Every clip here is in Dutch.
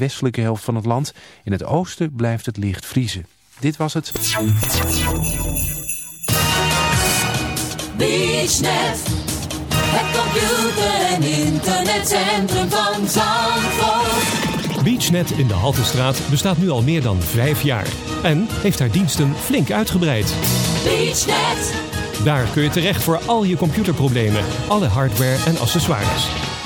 westelijke helft van het land. In het oosten blijft het licht vriezen. Dit was het. BeachNet, het computer- en internetcentrum van Zandvoort. BeachNet in de Haltestraat bestaat nu al meer dan vijf jaar. En heeft haar diensten flink uitgebreid. BeachNet, Daar kun je terecht voor al je computerproblemen, alle hardware en accessoires.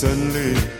suddenly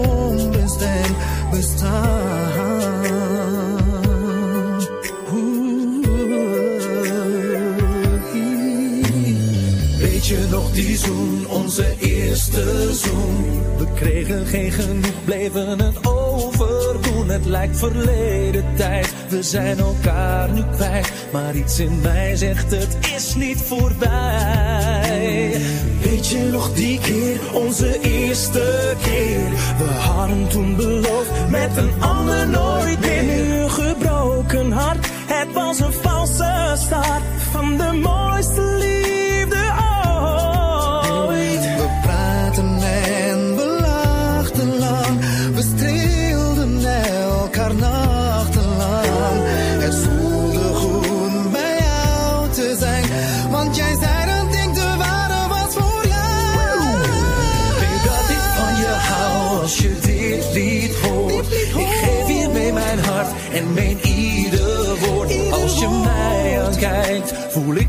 bestaan. Weet je nog die zoen, onze eerste zoen? We kregen geen genoeg, bleven het overdoen. Het lijkt verleden tijd, we zijn elkaar nu kwijt. Maar iets in mij zegt het is niet voorbij. Je nog die keer, onze eerste keer? We hadden toen beloofd met een ander nooit meer. Nu gebroken hart, het was een valse start van de mooiste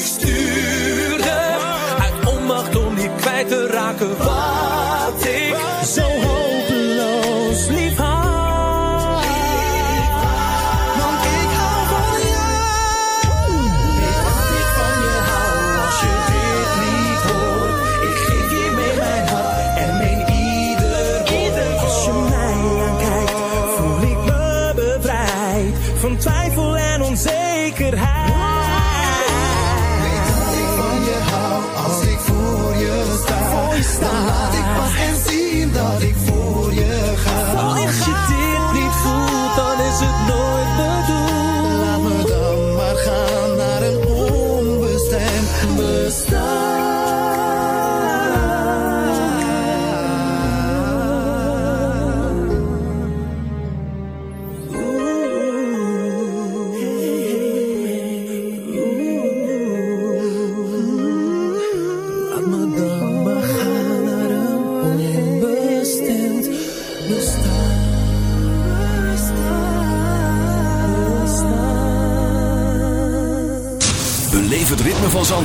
Ik stuurde.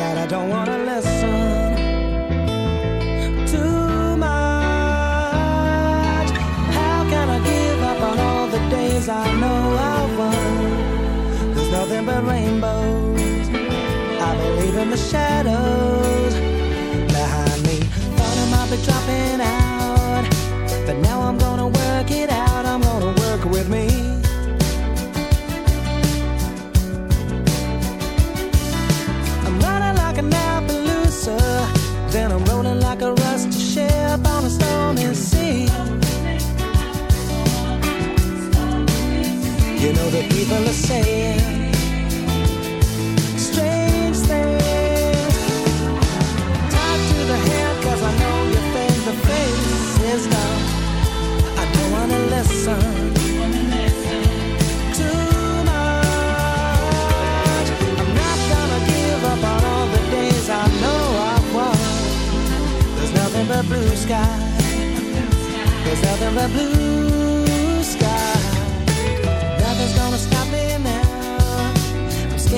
that I don't want to listen too much. How can I give up on all the days I know I won? There's nothing but rainbows. I believe in the shadows behind me. Thought I might be dropping out, but now I'm gonna work it out. Blue sky. There's nothing but blue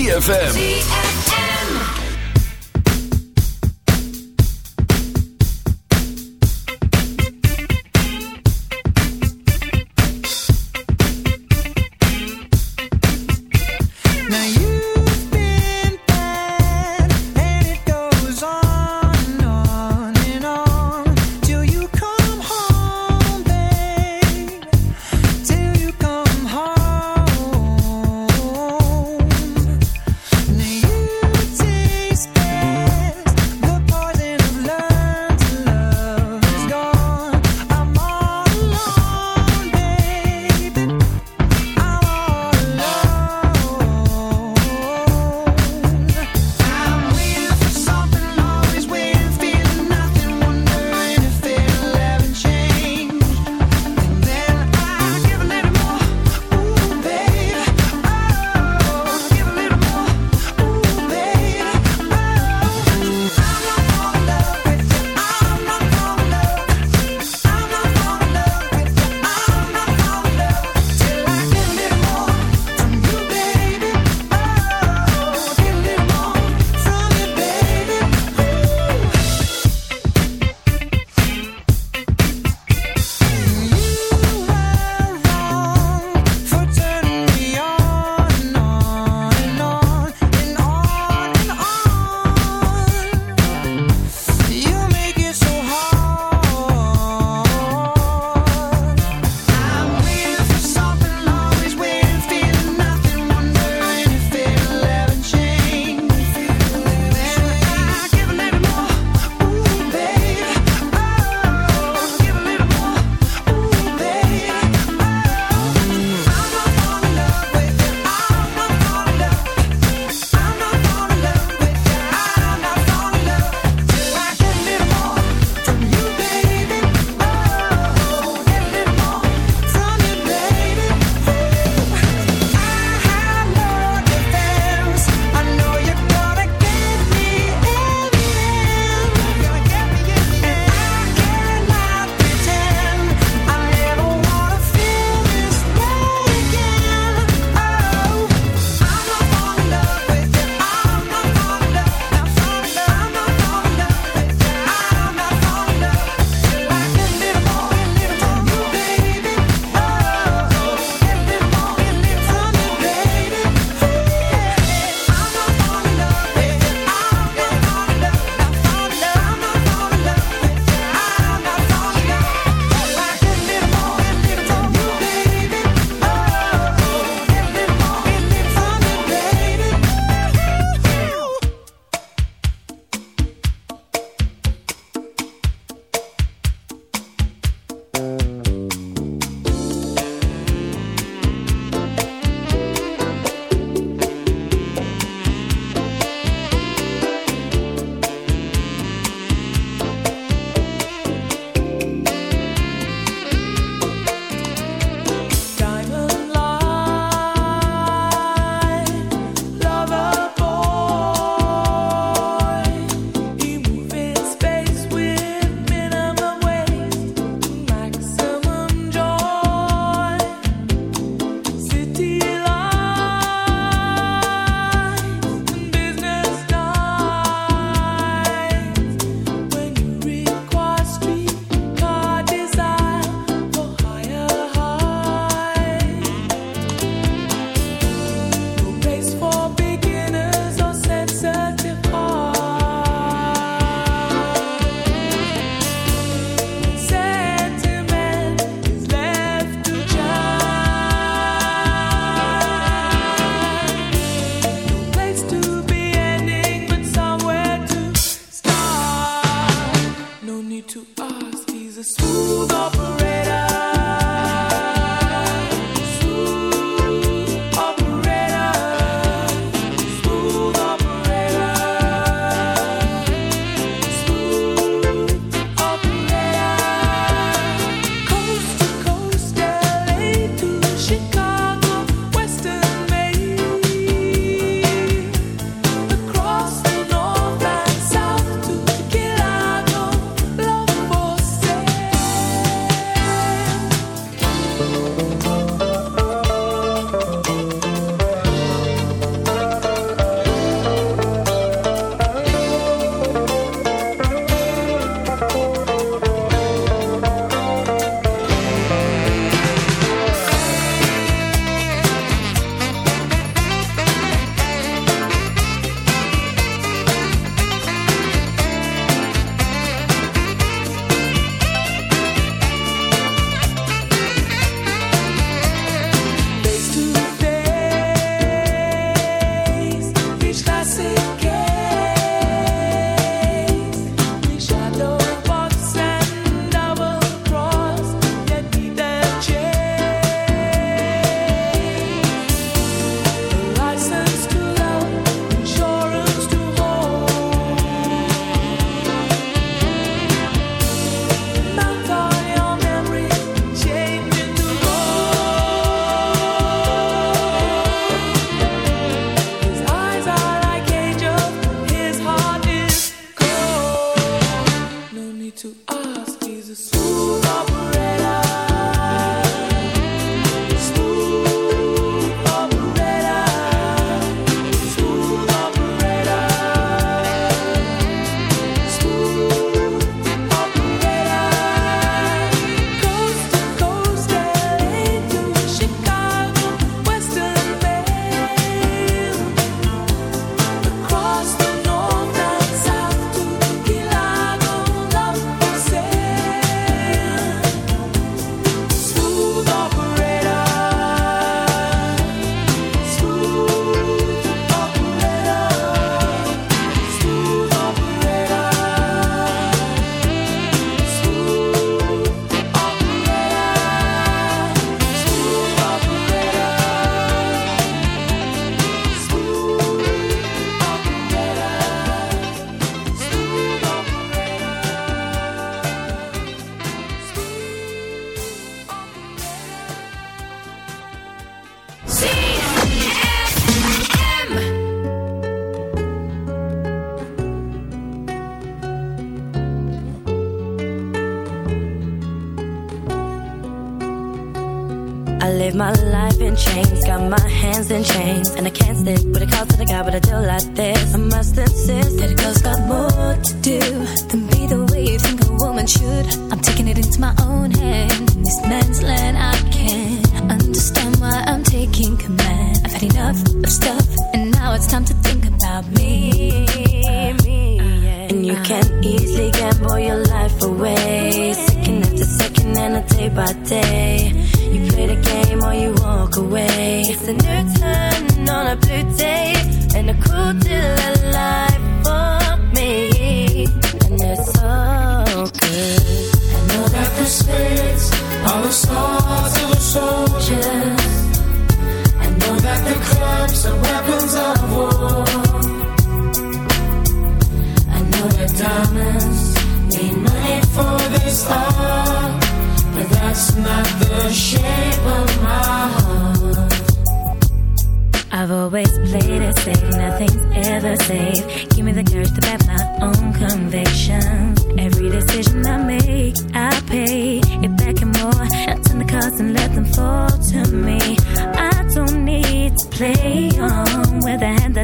ZFM.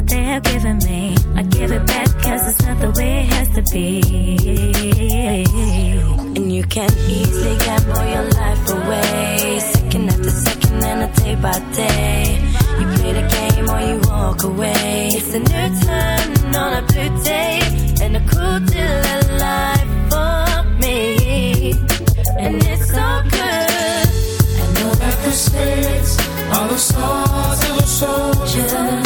With the hand that they have given me. I give it back cause it's not the way it has to be. And you can easily gamble your life away. Second after second and a day by day. You play the game or you walk away. It's a new turn on a blue day. And a cool deal of life for me. And it's so good. I know that the spirits are the stars of the soldiers.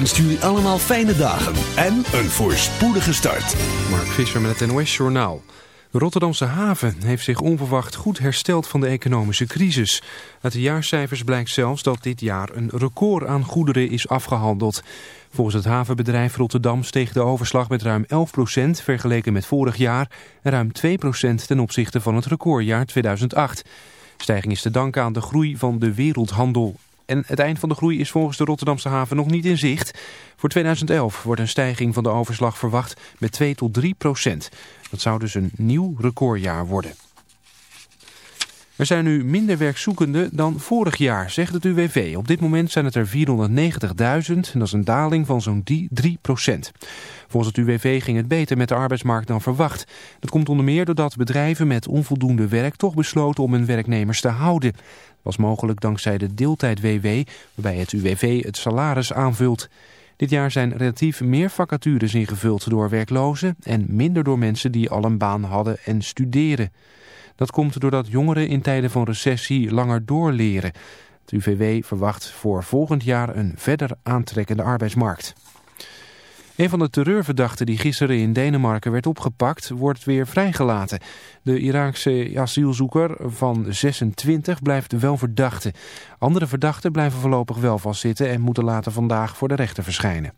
Wenst jullie allemaal fijne dagen en een voorspoedige start. Mark Visser met het NOS Journaal. De Rotterdamse haven heeft zich onverwacht goed hersteld van de economische crisis. Uit de jaarcijfers blijkt zelfs dat dit jaar een record aan goederen is afgehandeld. Volgens het havenbedrijf Rotterdam steeg de overslag met ruim 11% vergeleken met vorig jaar... en ruim 2% ten opzichte van het recordjaar 2008. Stijging is te danken aan de groei van de wereldhandel. En het eind van de groei is volgens de Rotterdamse haven nog niet in zicht. Voor 2011 wordt een stijging van de overslag verwacht met 2 tot 3 procent. Dat zou dus een nieuw recordjaar worden. Er zijn nu minder werkzoekenden dan vorig jaar, zegt het UWV. Op dit moment zijn het er 490.000 en dat is een daling van zo'n 3 procent. Volgens het UWV ging het beter met de arbeidsmarkt dan verwacht. Dat komt onder meer doordat bedrijven met onvoldoende werk toch besloten om hun werknemers te houden. Dat was mogelijk dankzij de deeltijd-WW, waarbij het UWV het salaris aanvult. Dit jaar zijn relatief meer vacatures ingevuld door werklozen en minder door mensen die al een baan hadden en studeren. Dat komt doordat jongeren in tijden van recessie langer doorleren. Het UVW verwacht voor volgend jaar een verder aantrekkende arbeidsmarkt. Een van de terreurverdachten die gisteren in Denemarken werd opgepakt, wordt weer vrijgelaten. De Iraakse asielzoeker van 26 blijft wel verdachte. Andere verdachten blijven voorlopig wel vastzitten en moeten later vandaag voor de rechter verschijnen.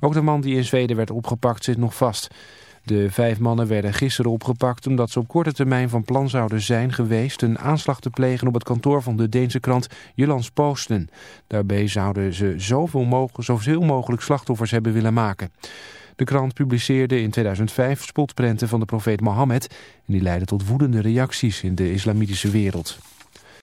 Ook de man die in Zweden werd opgepakt zit nog vast. De vijf mannen werden gisteren opgepakt omdat ze op korte termijn van plan zouden zijn geweest een aanslag te plegen op het kantoor van de Deense krant Jyllands Posten. Daarbij zouden ze zoveel, mogelijk, zoveel mogelijk slachtoffers hebben willen maken. De krant publiceerde in 2005 spotprenten van de profeet Mohammed en die leidden tot woedende reacties in de islamitische wereld.